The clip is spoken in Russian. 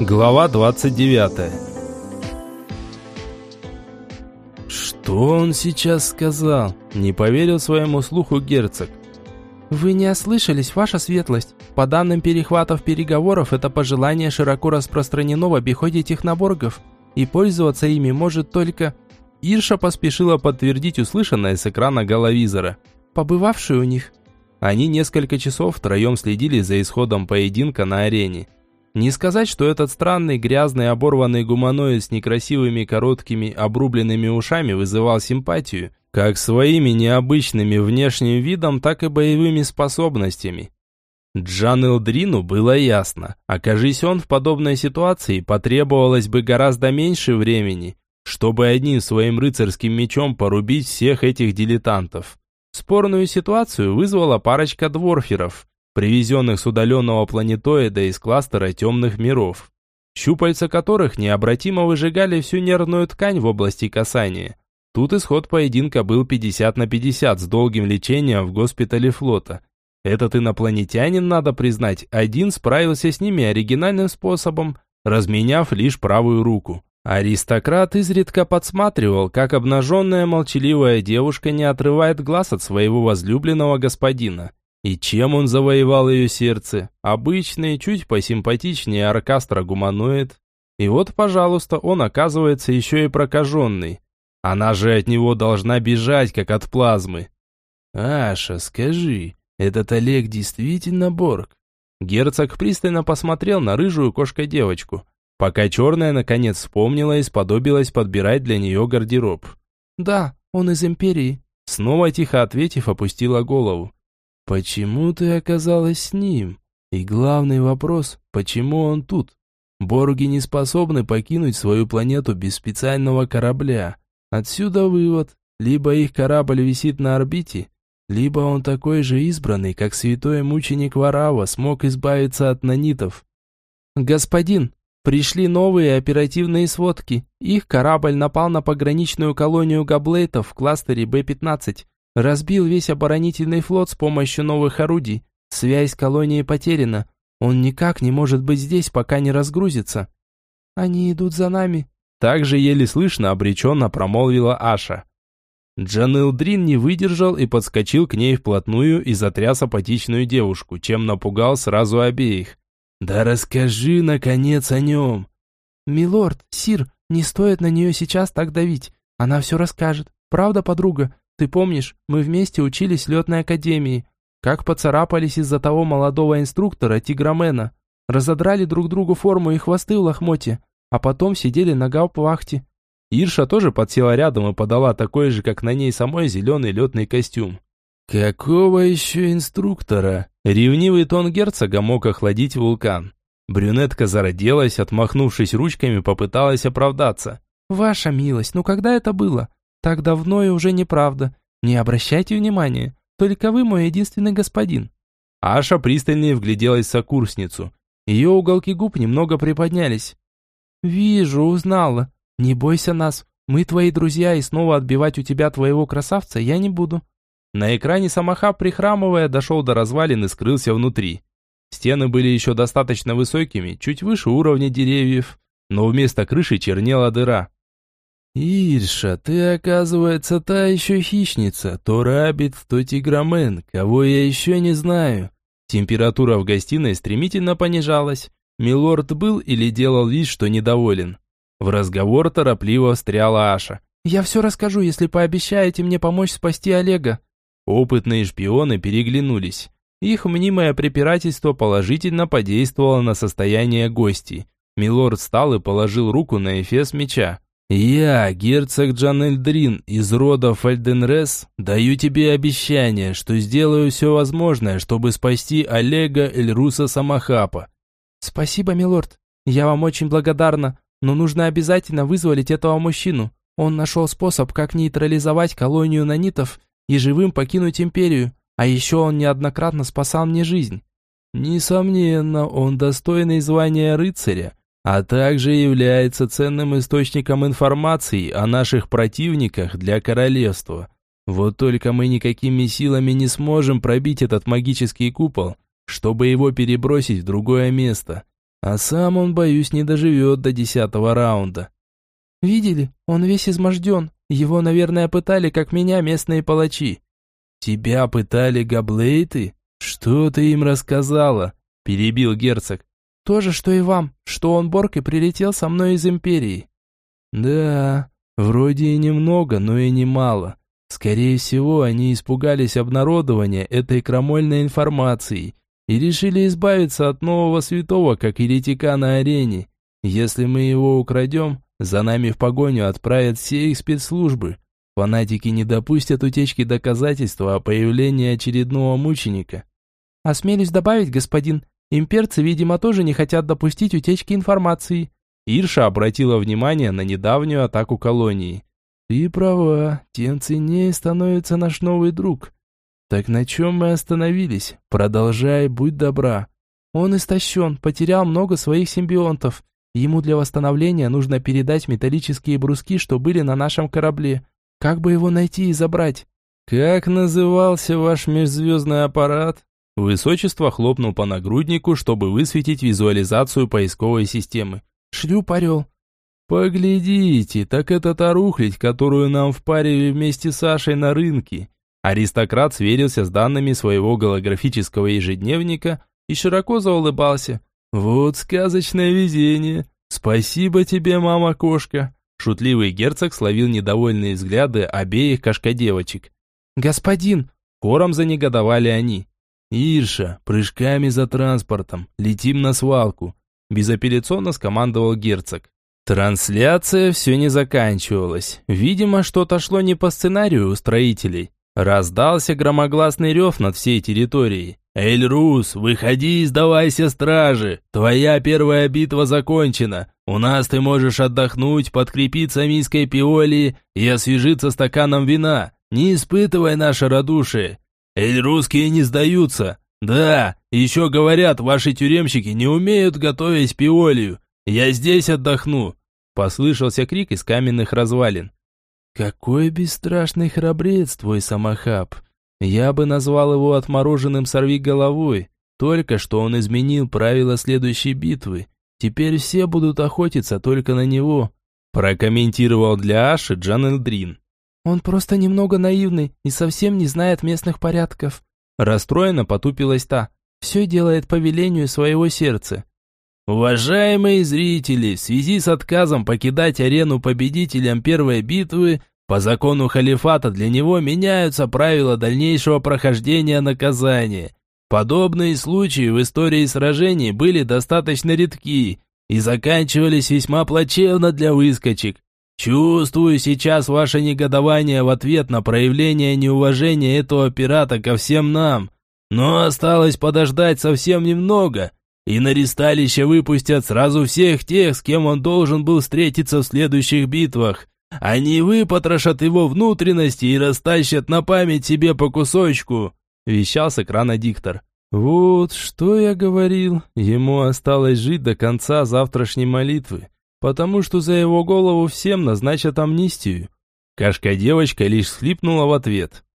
Глава 29 Что он сейчас сказал? Не поверил своему слуху герцог. Вы не ослышались, ваша светлость. По данным перехватов переговоров, это пожелание широко распространено в обиходе техноборгов, и пользоваться ими может только... Ирша поспешила подтвердить услышанное с экрана головизора. Побывавший у них. Они несколько часов втроем следили за исходом поединка на арене. Не сказать, что этот странный, грязный, оборванный гуманоид с некрасивыми, короткими, обрубленными ушами вызывал симпатию, как своими необычными внешним видом, так и боевыми способностями. Джан Элдрину было ясно, окажись он в подобной ситуации, потребовалось бы гораздо меньше времени, чтобы одним своим рыцарским мечом порубить всех этих дилетантов. Спорную ситуацию вызвала парочка дворферов, привезенных с удаленного планетоида из кластера темных миров, щупальца которых необратимо выжигали всю нервную ткань в области касания. Тут исход поединка был 50 на 50 с долгим лечением в госпитале флота. Этот инопланетянин, надо признать, один справился с ними оригинальным способом, разменяв лишь правую руку. Аристократ изредка подсматривал, как обнаженная молчаливая девушка не отрывает глаз от своего возлюбленного господина. И чем он завоевал ее сердце? Обычный, чуть посимпатичнее оркастра гуманоид. И вот, пожалуйста, он оказывается еще и прокаженный. Она же от него должна бежать, как от плазмы. «Аша, скажи, этот Олег действительно Борг?» Герцог пристально посмотрел на рыжую кошка-девочку пока черная наконец вспомнила и сподобилась подбирать для нее гардероб. «Да, он из Империи», снова тихо ответив, опустила голову. «Почему ты оказалась с ним? И главный вопрос, почему он тут? Борги не способны покинуть свою планету без специального корабля. Отсюда вывод, либо их корабль висит на орбите, либо он такой же избранный, как святой мученик Варава смог избавиться от нанитов». «Господин, Пришли новые оперативные сводки. Их корабль напал на пограничную колонию габлейтов в кластере Б-15. Разбил весь оборонительный флот с помощью новых орудий. Связь с колонией потеряна. Он никак не может быть здесь, пока не разгрузится. Они идут за нами. Также еле слышно обреченно промолвила Аша. Джанил Дрин не выдержал и подскочил к ней вплотную и затряс апатичную девушку, чем напугал сразу обеих. «Да расскажи, наконец, о нем!» «Милорд, Сир, не стоит на нее сейчас так давить. Она все расскажет. Правда, подруга? Ты помнишь, мы вместе учились в летной академии. Как поцарапались из-за того молодого инструктора, Тиграмена. Разодрали друг другу форму и хвосты в лохмоте. А потом сидели на гауптвахте. Ирша тоже подсела рядом и подала такой же, как на ней самой, зеленый летный костюм. «Какого еще инструктора?» Ревнивый тон герцога мог охладить вулкан. Брюнетка зародилась, отмахнувшись ручками, попыталась оправдаться. «Ваша милость, ну когда это было? Так давно и уже неправда. Не обращайте внимания. Только вы мой единственный господин». Аша пристальнее вгляделась в сокурсницу. Ее уголки губ немного приподнялись. «Вижу, узнала. Не бойся нас. Мы твои друзья, и снова отбивать у тебя твоего красавца я не буду». На экране Самохаб, прихрамывая, дошел до развалин и скрылся внутри. Стены были еще достаточно высокими, чуть выше уровня деревьев, но вместо крыши чернела дыра. «Ирша, ты, оказывается, та еще хищница, то рабит, то тиграмен, кого я еще не знаю». Температура в гостиной стремительно понижалась. Милорд был или делал вид, что недоволен. В разговор торопливо встряла Аша. «Я все расскажу, если пообещаете мне помочь спасти Олега». Опытные шпионы переглянулись. Их мнимое препирательство положительно подействовало на состояние гостей. Милорд встал и положил руку на эфес меча. «Я, герцог Джанельдрин из рода Фальденрес, даю тебе обещание, что сделаю все возможное, чтобы спасти Олега Эльруса Самахапа». «Спасибо, милорд. Я вам очень благодарна, но нужно обязательно вызволить этого мужчину. Он нашел способ, как нейтрализовать колонию нанитов и живым покинуть империю, а еще он неоднократно спасал мне жизнь. Несомненно, он достойный звания рыцаря, а также является ценным источником информации о наших противниках для королевства. Вот только мы никакими силами не сможем пробить этот магический купол, чтобы его перебросить в другое место. А сам он, боюсь, не доживет до десятого раунда. Видели? Он весь изможден. Его, наверное, пытали, как меня, местные палачи. Тебя пытали габлейты? Что ты им рассказала? Перебил герцог. То же, что и вам, что он Борг и прилетел со мной из Империи. Да, вроде и немного, но и немало. Скорее всего, они испугались обнародования этой крамольной информации и решили избавиться от нового святого, как еретика на арене. Если мы его украдем, за нами в погоню отправят все их спецслужбы. Фанатики не допустят утечки доказательства о появлении очередного мученика. Осмелюсь добавить, господин, имперцы, видимо, тоже не хотят допустить утечки информации. Ирша обратила внимание на недавнюю атаку колонии. Ты права, тем ценнее становится наш новый друг. Так на чем мы остановились? Продолжай, будь добра. Он истощен, потерял много своих симбионтов. Ему для восстановления нужно передать металлические бруски, что были на нашем корабле. Как бы его найти и забрать? Как назывался ваш межзвездный аппарат? Высочество хлопнул по нагруднику, чтобы высветить визуализацию поисковой системы. Шлюп-орел. Поглядите, так это та рухлядь, которую нам впарили вместе с Сашей на рынке. Аристократ сверился с данными своего голографического ежедневника и широко заулыбался. «Вот сказочное везение! Спасибо тебе, мама-кошка!» Шутливый герцог словил недовольные взгляды обеих кошкодевочек. «Господин!» Хором занегодовали они. «Ирша, прыжками за транспортом, летим на свалку!» Безапелляционно скомандовал герцог. Трансляция все не заканчивалась. Видимо, что-то шло не по сценарию у строителей. Раздался громогласный рев над всей территорией. «Эльрус, выходи и сдавайся стражи! Твоя первая битва закончена! У нас ты можешь отдохнуть, подкрепиться миской пиоли и освежиться стаканом вина! Не испытывай наше радушие! Эльрусские не сдаются! Да, еще говорят, ваши тюремщики не умеют готовить пиолию! Я здесь отдохну!» Послышался крик из каменных развалин. «Какой бесстрашный храбрец твой самохаб!» Я бы назвал его отмороженным сорви головой. Только что он изменил правила следующей битвы. Теперь все будут охотиться только на него. Прокомментировал для Аши Джан Элдрин. Он просто немного наивный и совсем не знает местных порядков. Расстроенно потупилась та. Все делает по велению своего сердца. Уважаемые зрители, в связи с отказом покидать арену победителям первой битвы, по закону халифата для него меняются правила дальнейшего прохождения наказания. Подобные случаи в истории сражений были достаточно редки и заканчивались весьма плачевно для выскочек. Чувствую сейчас ваше негодование в ответ на проявление неуважения этого пирата ко всем нам. Но осталось подождать совсем немного, и на ристалище выпустят сразу всех тех, с кем он должен был встретиться в следующих битвах. Они выпотрошат его внутренности и растащат на память себе по кусочку», – вещал с экрана диктор. «Вот что я говорил, ему осталось жить до конца завтрашней молитвы, потому что за его голову всем назначат амнистию». Кашка-девочка лишь схлипнула в ответ.